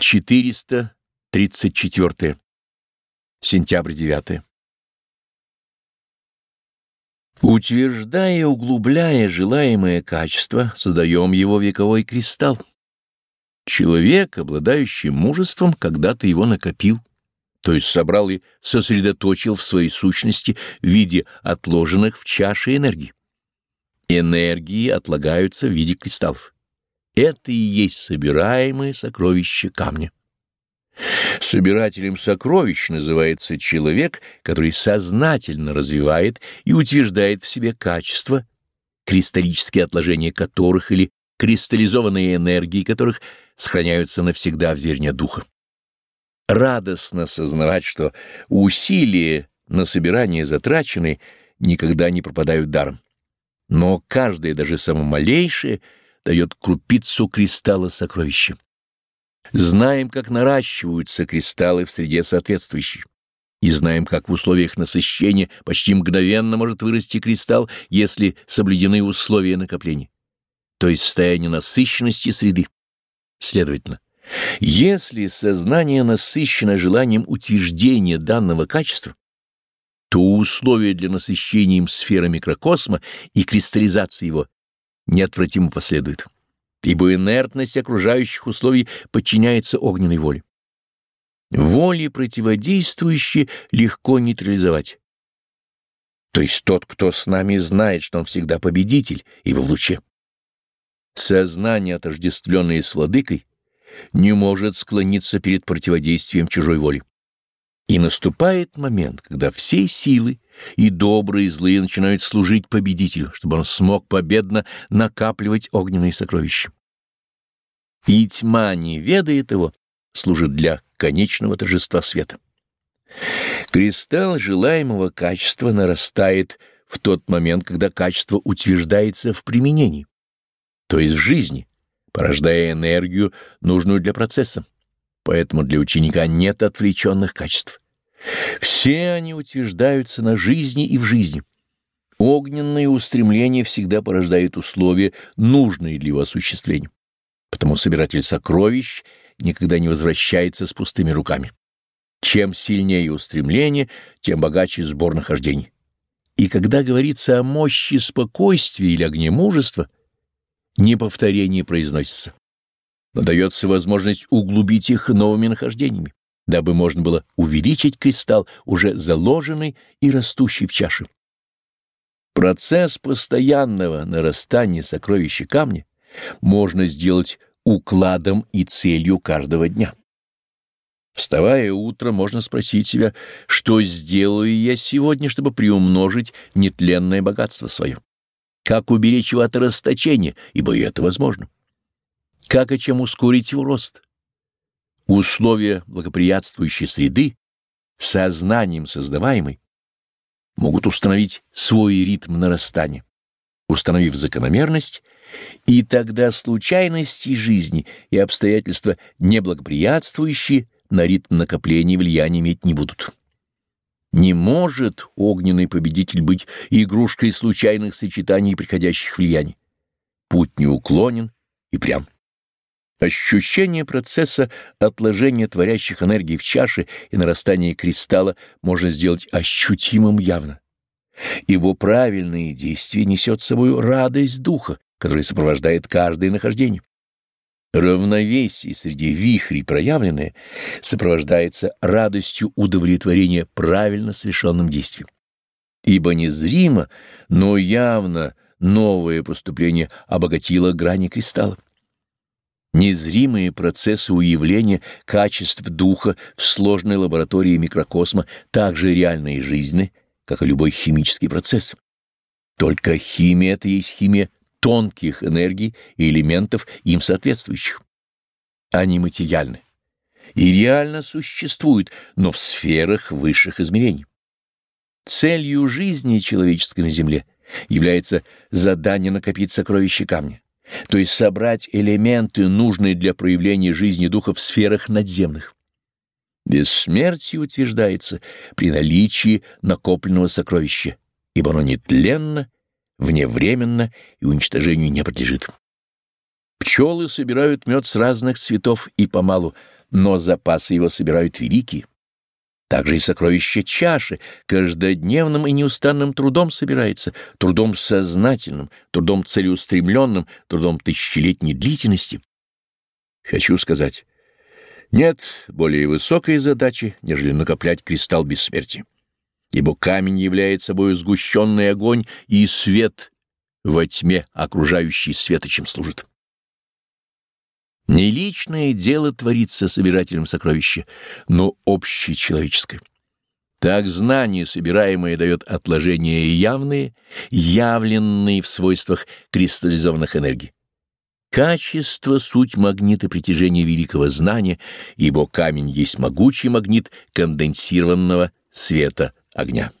434. Сентябрь 9. Утверждая и углубляя желаемое качество, создаем его вековой кристалл. Человек, обладающий мужеством, когда-то его накопил, то есть собрал и сосредоточил в своей сущности в виде отложенных в чаше энергий. Энергии отлагаются в виде кристаллов. Это и есть собираемые сокровища камня. Собирателем сокровищ называется человек, который сознательно развивает и утверждает в себе качества, кристаллические отложения которых или кристаллизованные энергии которых сохраняются навсегда в зерне духа. Радостно сознавать, что усилия на собирание затраченные никогда не пропадают даром. Но каждое, даже самое малейшее, дает крупицу кристалла сокровища. Знаем, как наращиваются кристаллы в среде соответствующей. И знаем, как в условиях насыщения почти мгновенно может вырасти кристалл, если соблюдены условия накопления, то есть состояние насыщенности среды. Следовательно, если сознание насыщено желанием утверждения данного качества, то условия для насыщения им сферы микрокосма и кристаллизации его неотвратимо последуют ибо инертность окружающих условий подчиняется огненной воле. Воли противодействующие легко нейтрализовать. То есть тот, кто с нами знает, что он всегда победитель, ибо в луче. Сознание, отождествленное с владыкой, не может склониться перед противодействием чужой воли. И наступает момент, когда все силы, и добрые, и злые, начинают служить победителю, чтобы он смог победно накапливать огненные сокровища. И тьма, не ведает его, служит для конечного торжества света. Кристалл желаемого качества нарастает в тот момент, когда качество утверждается в применении, то есть в жизни, порождая энергию, нужную для процесса. Поэтому для ученика нет отвлеченных качеств. Все они утверждаются на жизни и в жизни. Огненное устремление всегда порождает условия, нужные для его осуществления. Потому собиратель сокровищ никогда не возвращается с пустыми руками. Чем сильнее устремление, тем богаче сбор нахождений. И когда говорится о мощи спокойствия или огне мужества, не повторение произносится, но дается возможность углубить их новыми нахождениями дабы можно было увеличить кристалл, уже заложенный и растущий в чаше. Процесс постоянного нарастания сокровища камня можно сделать укладом и целью каждого дня. Вставая утром, можно спросить себя, что сделаю я сегодня, чтобы приумножить нетленное богатство свое? Как уберечь его от расточения, ибо и это возможно? Как и чем ускорить его рост? Условия благоприятствующей среды, сознанием создаваемой, могут установить свой ритм нарастания, установив закономерность, и тогда случайности жизни и обстоятельства, неблагоприятствующие, на ритм накопления влияния иметь не будут. Не может огненный победитель быть игрушкой случайных сочетаний и приходящих влияний. Путь неуклонен и прям. Ощущение процесса отложения творящих энергий в чаше и нарастания кристалла можно сделать ощутимым явно. Ибо правильное действие несет с собой радость духа, которая сопровождает каждое нахождение. Равновесие среди вихрей проявленное сопровождается радостью удовлетворения правильно совершенным действием. Ибо незримо, но явно новое поступление обогатило грани кристалла. Незримые процессы уявления качеств духа в сложной лаборатории микрокосма так же реальны и жизненны, как и любой химический процесс. Только химия — это есть химия тонких энергий и элементов, им соответствующих. Они материальны и реально существуют, но в сферах высших измерений. Целью жизни человеческой на Земле является задание накопить сокровища камня то есть собрать элементы, нужные для проявления жизни духа в сферах надземных. Бессмертие утверждается при наличии накопленного сокровища, ибо оно нетленно, вневременно и уничтожению не подлежит. Пчелы собирают мед с разных цветов и помалу, но запасы его собирают великие. Также и сокровище чаши каждодневным и неустанным трудом собирается, трудом сознательным, трудом целеустремленным, трудом тысячелетней длительности. Хочу сказать, нет более высокой задачи, нежели накоплять кристалл бессмертия, ибо камень является собой сгущенный огонь и свет во тьме, окружающий светочем служит. Не личное дело творится собирателем сокровища, но общечеловеческое. Так знание, собираемое, дает отложения явные, явленные в свойствах кристаллизованных энергий. Качество — суть магнита притяжения великого знания, ибо камень есть могучий магнит конденсированного света огня.